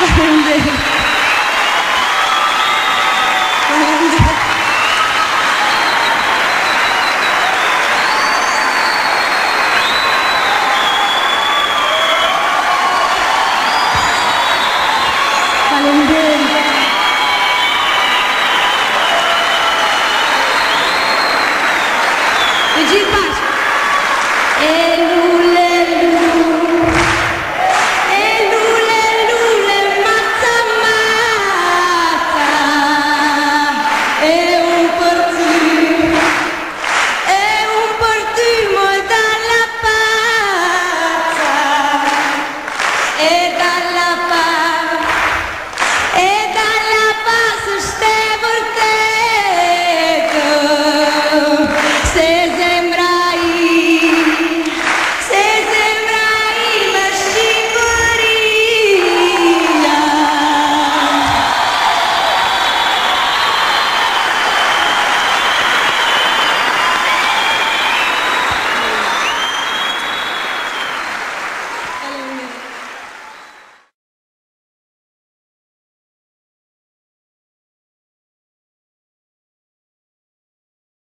aprender. Aprender. Aprender. Edita, ele